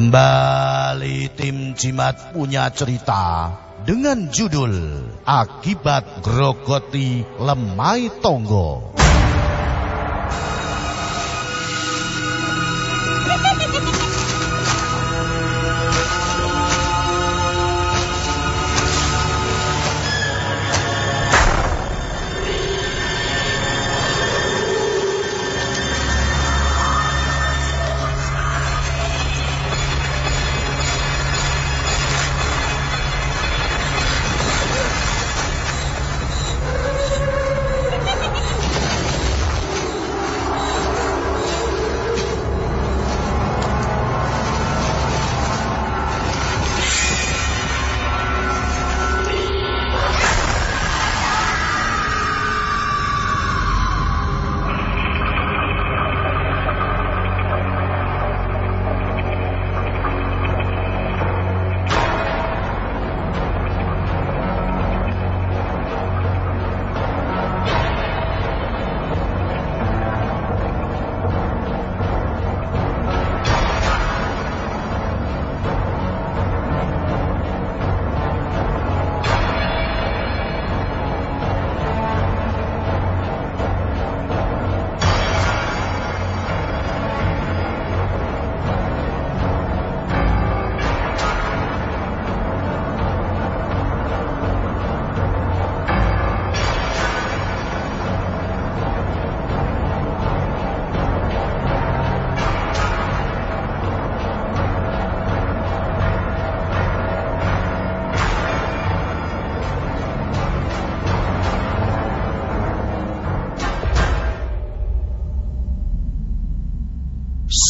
Kembali tim Jimat punya cerita dengan judul Akibat Grogoti Lemai Tonggo.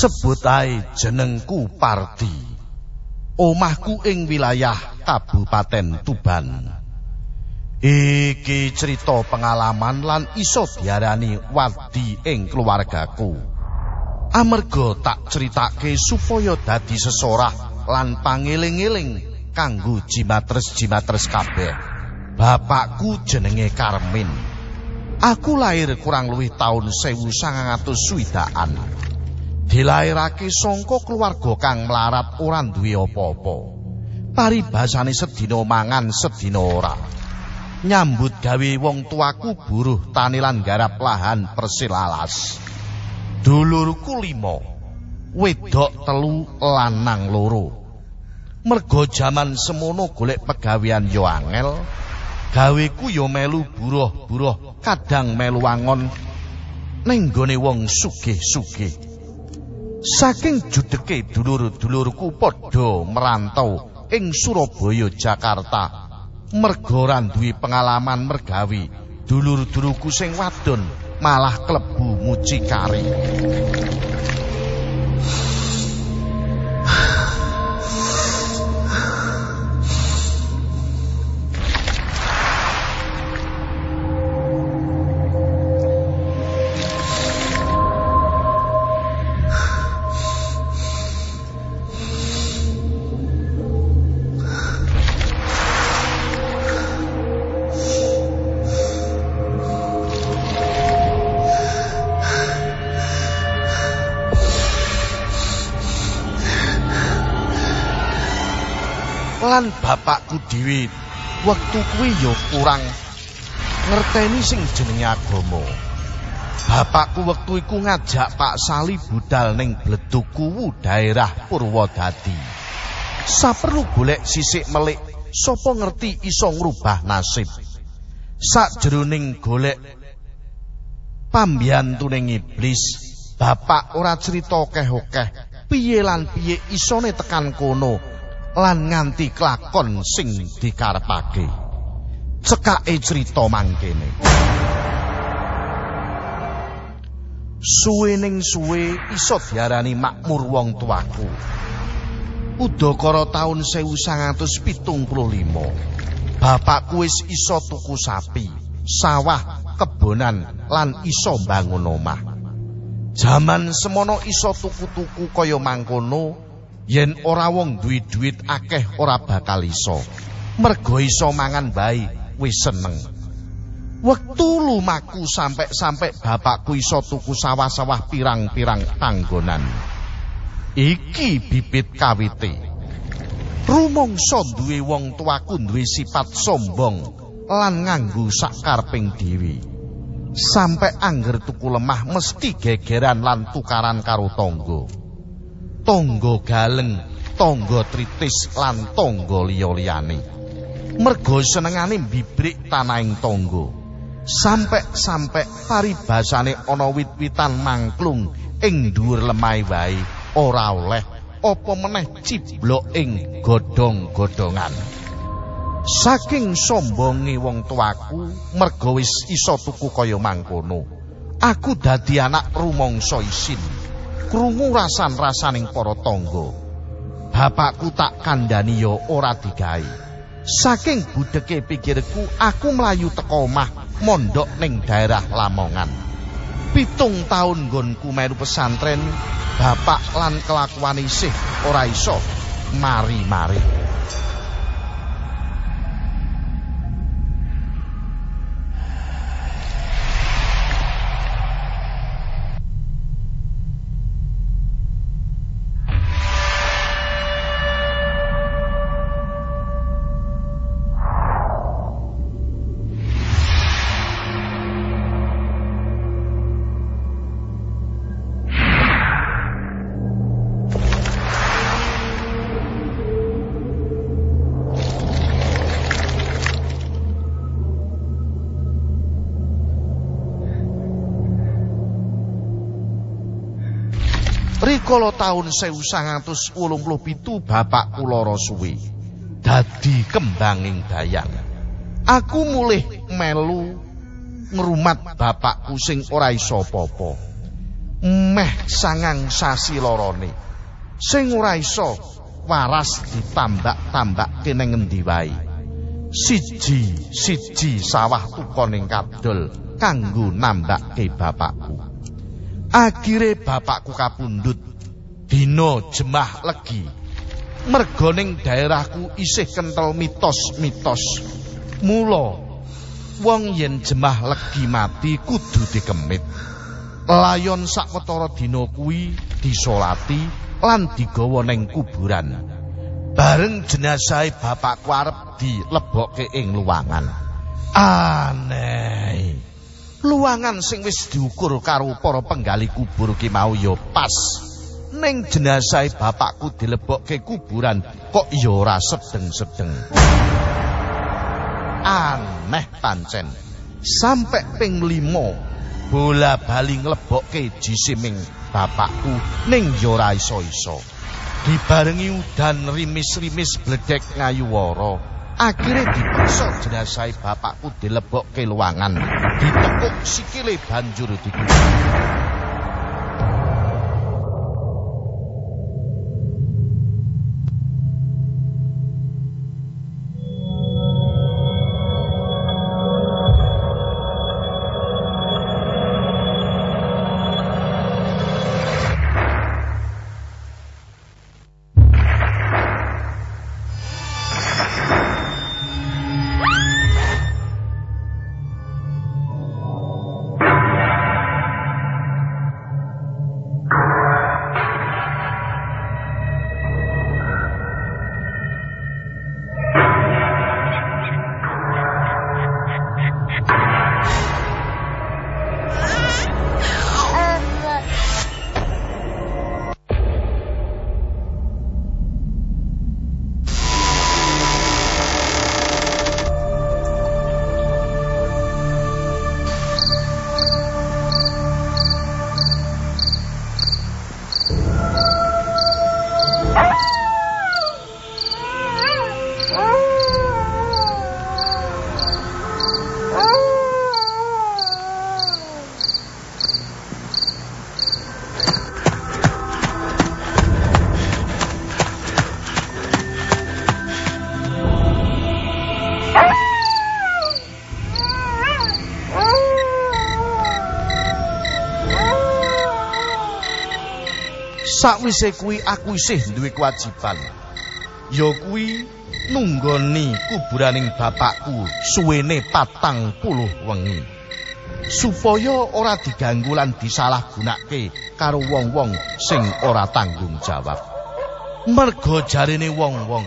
Sebut ae jenengku Pardi. Omahku ing wilayah Kabupaten Tuban. Iki cerita pengalaman lan iso diarani wadi ing keluargaku. Amarga tak critake supaya dadi sesorah lan pangeling-eling kanggo jimatres-jimatres kabeh. Bapakku jenenge Karmin. Aku lahir kurang luwih taun 1900 swidaan. Dilairake sangka keluarga kang melarat ora duwe apa-apa. Paribasane sedina mangan sedina ora. Nyambut gawe wong tuaku buruh tani lan garap lahan persilalas. Dulurku limo, wedok telu lanang loro. Mergo jaman semono golek pegawean yo angel, gaweku yo melu buruh-buruh kadang melu wangon ning gone wong sugih-sugih. Saking judeke dulur-dulurku padha merantau ing Surabaya Jakarta merga ora duwe pengalaman mergawi dulur-dulurku sing wadon malah klebu mucikari lan bapakku dhewe wektu kuwi ya kurang ngerteni sing jenenge agama. Bapakku wektu iku ngajak Pak Sali budal ning Bledukuwu daerah Purwodadi. Saperlu golek sisik melik sapa ngerti iso ngrubah nasib. Sakjroning golek pambiyantuning iblis, bapak ora crita okeh-okeh piye lan piye isone tekan kono lan nganti klakon sing dikarepake. Cekake crita mangkene. Suwe ning suwe iso diarani makmur wong tuaku. Udakara taun 1975. Bapakku wis iso tuku sapi, sawah, kebonan lan iso bangun omah. Jaman semono iso tuku-tuku kaya mangkono, yen ora wong duwe duit akeh ora bakal iso. Mergo iso mangan bae wis seneng. Wektu lumaku sampe-sampe bapakku iso tuku sawah-sawah pirang-pirang panggonan. Iki bibit kawite. Rumangsa duwe wong tuaku duwe sifat sombong lan nganggo sakarping dhewe. Sampe angger tuku lemah mesti gegeran lan tukaran karo tangga. Tangga galeng, tangga tritis lan tangga liya-liyane. Merga senengane bibrik tanahing tangga. Sampe-sampe paribasane ana wit-witan mangklung ing dhuwur lemah wae ora oleh apa meneh ciblok ing godhong-godhongan. Saking sombonge wong tuaku merga wis isa tuku kaya mangkono. Aku dadi anak rumangsa isin. Krungu rasan-rasaning para tangga. Bapakku tak kandhani ya ora digawe. Saking budheke pikirku aku mlayu teko omah mondok ning daerah Lamongan. Pitung taun nggonku meru pesantren, bapak lan kelakuan isih ora iso mari-mari. Rikala taun 1987 bapakku lara suwe. Dadi kembanging dayang. Aku mulih melu ngrumat bapakku sing ora iso apa-apa. Meh sangang sasi larane. Sing ora iso waras ditambak-tambak kene ngendi wae. Siji siji sawah tukoning kadol kanggo nambake bapakku. Akhire bapakku kapundhut dina jemah legi. Mergoning daerahku isih kentel mitos-mitos. Mula wong yen jemah legi mati kudu dikemit. Layon sakwetara dina kuwi disolati lan digawa ning kuburan. Bareng jenazahe bapakku arep dilebokke ing luwangan. Aneh. luangan sing wis diukur karo para penggali kubur ki mau ya pas ning jenazah bapakku dilebokke kuburan kok ya ora sedeng-sedeng? Aneh pancen. Sampe ping 5 bola bali nglebokke jisiming bapakku ning ya ora iso-iso. Dibarengi udan rimis-rimis bledek ngayuwara. Akhirnya dipaksa jenazah bapakku dilebok ke luangan ditekuk sikile banjur dikubur Sakwise kuwi aku isih duwe kewajiban. Ya kuwi nunggoni kuburaning bapakku suwene patang puluh wengi. Supaya ora diganggu lan disalahgunakake karo wong-wong sing ora tanggung jawab. Mergo jarine wong-wong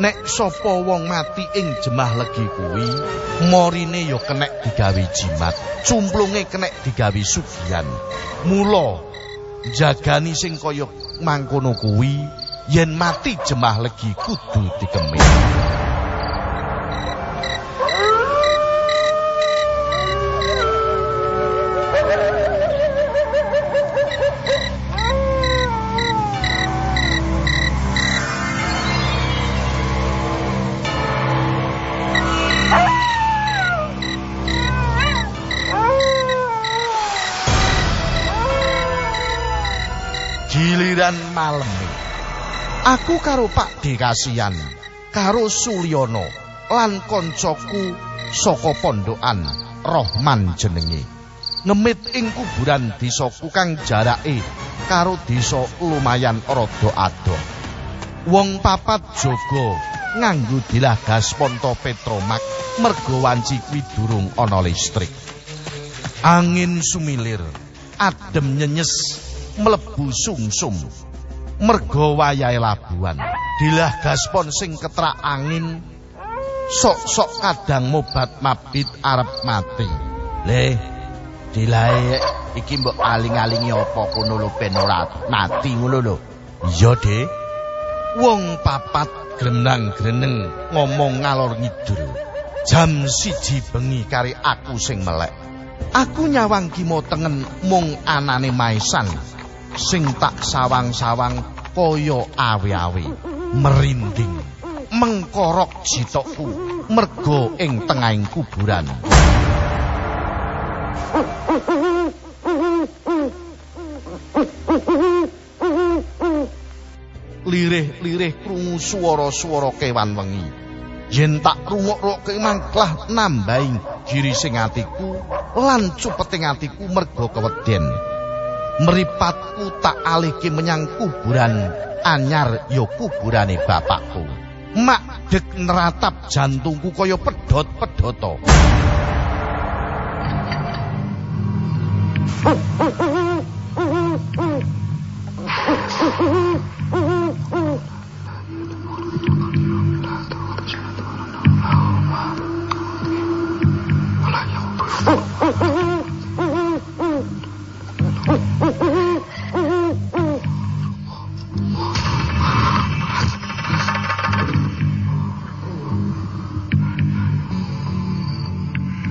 nek sapa wong mati ing jemah legi kuwi morine ya kenek digawe jimat cumplunge kenek digawe sugihan mula jagani sing kaya mangkono kuwi yen mati jemah legi kudu dikemis malem aku karo Pak Dekasian karo Sulyono lan koncoku saka pondokan Rohman jenenge. Ngemit ing kuburan desaku kang jarake karo desa lumayan rada adoh wong papat jaga nganggo dilah gas ponto petromak mergo wanci kuwi durung ana listrik. Angin sumilir adem nyenyes mlebu sungsum merga wayahe labuhan dilah gaspon sing ketrak angin. Sok-sok kadang mobat mabit arep mati. Le dilae iki mbok aling-alingi apa kono lho ben ora mati ngono lho. Iya de wong papat grenang-greneng ngomong ngalor ngidul. Jam siji bengi kari aku sing melek. Aku nyawang kimo tengen mung anane maisan sing tak sawang-sawang kaya awe-awe merinding. Mengkorok jitokku mergo ing tengahing kuburan. Lirih-lirih krungu swara-swara kewan wengi. Yen tak rungok-rungok mangklah nambahin giri sing atiku lan cupeting atiku mergo keweden meripatku tak alihke menyang kuburan anyar ya kuburane bapakku mak dek neratap jantungku kaya pedhot-pedhoto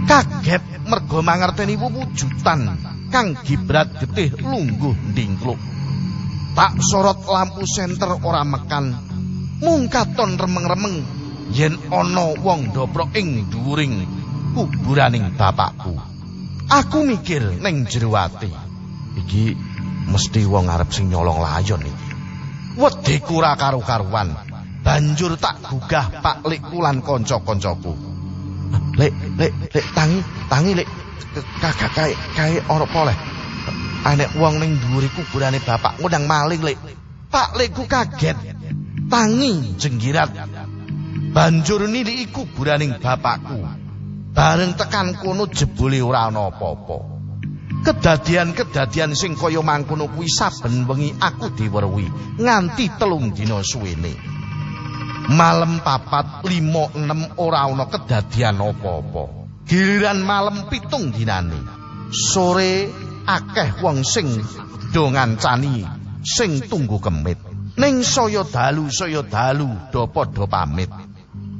kaget mergo mangerteni wujudan kang gibrat getih lungguh ndingkluk. Tak sorot lampu senter ora mekan. Mung katon remeng-remeng yen ana wong dobrok ing dhuwuring kuburaning bapakku. Aku mikir ning jero ati iki mesti wong arep sing nyolong layon iki. Wedi kura karu-karuan. Banjur tak gugah Pak Likku lan kanca-kancaku Lek, lek, lek, tangi, tangi, lek, kagak kae, kae ora poleh. Anek wong ning dhuwure kuburane bapak ngundang maling, lek. Pak lekku kaget. Tangi jenggirat. Banjur niliki kuburaning bapakku. Bareng tekan kono jebule ora ana apa-apa. Kedadian-kedadian sing kaya mangkono kuwi saben wengi aku diweruhi nganti telung dina suwene. Malem papat enam ora ana kedadian apa-apa. Giliran malem pitung dinane. Sore akeh wong sing do ngancani sing tunggu kemit. Ning saya dalu saya dalu do padha pamit.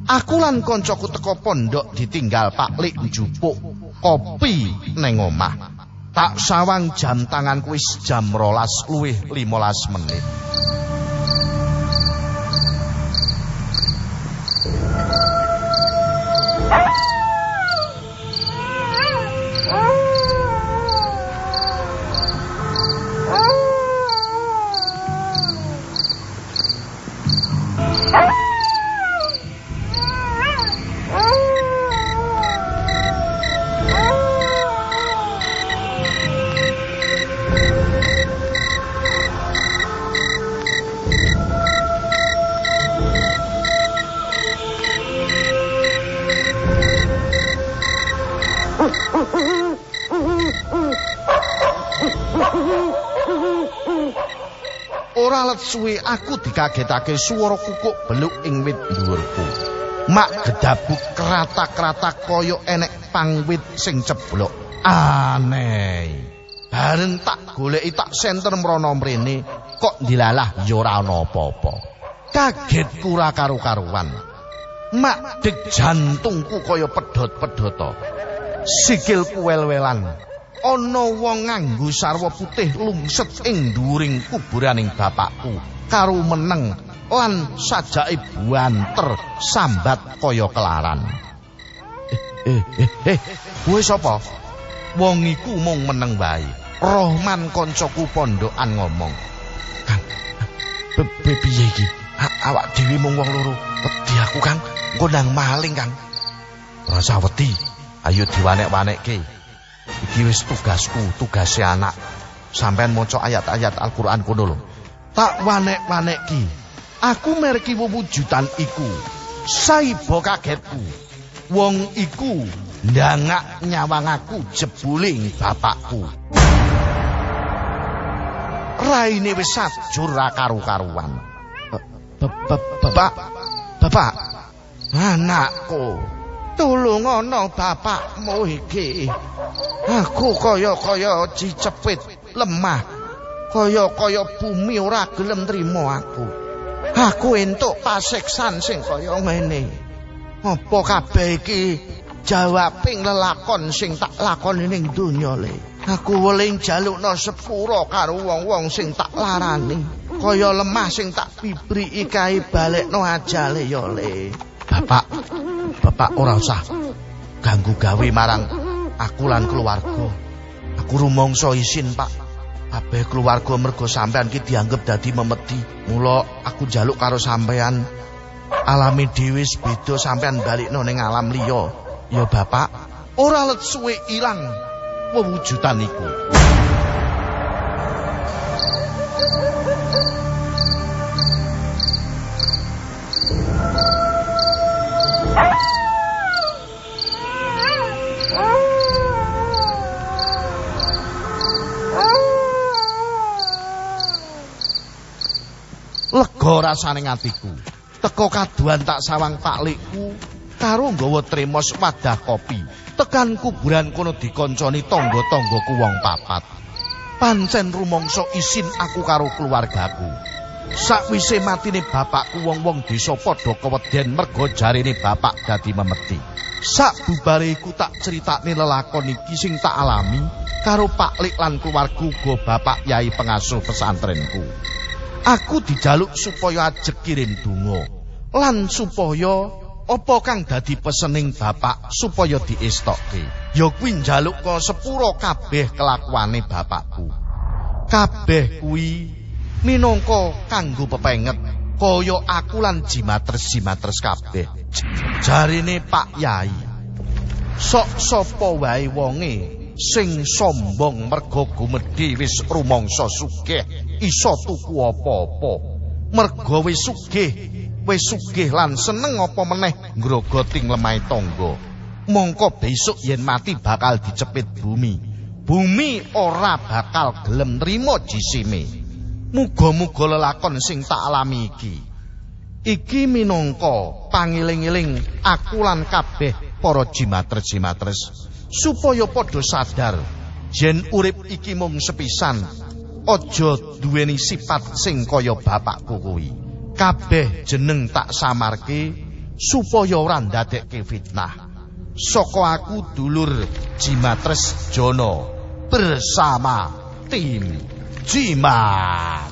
Aku lan koncoku teko pondok ditinggal Pak Lik njupuk kopi ning omah. Tak sawang jam tanganku wis jam rolas luwih 15 menit. Ora let suwi aku dikagetake swara kukuk beluk ing wit dhuwurku. Mak gedabuk kratak-kratak kaya enek pangwit sing ceblok. Aneh. Bareng tak goleki tak senter mrono mrene, kok dilalah ya ora ana apa-apa. Kaget kura karu-karuan. Mak deg jantungku kaya pedhot-pedhota. Sikilku wel-welan. Ana wong nganggo sarwa putih lungset ing dhuwuring kuburaning bapakku karo meneng lan sajake buanter sambat kaya kelaran. Eh eh eh, kowe sapa? Wong iku mung meneng wae. Rohman kancaku pondokan ngomong. Kang, piye iki? Awak dhewe mung wong loro. Wedi aku, Kang. Engko nang maling, Kang. Ora usah wedi. Ayo diwanek-wanekke. Iki wis tugasku, tugase anak. Sampeyan maca ayat-ayat Al-Qur'an kono lho. Tak wanek-wanek ki. Aku mereki wujudan iku. Saibo kagetku. Wong iku ndangak nyawang aku jebuling bapakku. Raine wis sajur karu-karuan. Bapak, bapak, anakku. Tulung ana bapakmu iki. Aku kaya-kaya dicepit lemah. Kaya-kaya bumi ora gelem trimo aku. Aku entuk paseksan sing kaya ngene. Apa kabeh iki jawabing lelakon sing tak lakoni ning donya le? Aku weling jalukno sepuro karo wong-wong sing tak larani. Kaya lemah sing tak bibri ikae balekno ajale ya le bapak Bapak ora usah ganggu gawe marang aku lan keluarga. Aku rumangsa isin, Pak. Kabeh keluarga mergo sampean ki dianggep dadi memedi. Mula aku jaluk karo sampean alami dhewe beda sampean balikno ning alam liya. Ya Bapak, ora let suwe ilang wewujudan iku. Lega rasane ngatiku. Teko kaduan tak sawang paklikku karo nggawa tremos wadah kopi. Tekan kuburan kono dikonconi tangga-tanggaku wong papat. Pancen rumangsa isin aku karo keluargaku. Sakwise matine bapakku wong-wong desa padha keweden mergo jarine bapak dadi memeti. Sak bubare iku tak critakne lelakon iki sing tak alami karo Paklik lan keluarga uga bapak yai pengasuh pesantrenku. Aku dijaluk supaya ajek kirim donga lan supaya apa kang dadi pesening bapak supaya diestokke. Ya kuwi njaluk ka sepuro kabeh kelakuane bapakku. Kabeh kuwi minangka kanggo pepenget kaya aku lan jimatres-jimatres kabeh. Jarine Pak Yai. Sok sapa wae wonge sing sombong mergo gumedhe wis rumangsa sugih. Iso tuku apa-apa. Mergo wis sugih wis sugih lan seneng apa meneh ngrogoting lemah tangga. Mongko besok yen mati bakal dicepit bumi. Bumi ora bakal gelem nrimo jisime. Muga-muga lelakon sing tak alami iki. Iki minangka pangiling-iling aku lan kabeh para jimatres-jimatres supaya padha sadar yen urip iki mung sepisan aja duweni sifat sing kaya bapakku kuwi. Kabeh jeneng tak samarke supaya ora ndadekke fitnah. Saka aku dulur Jimatres Jono bersama tim Jimat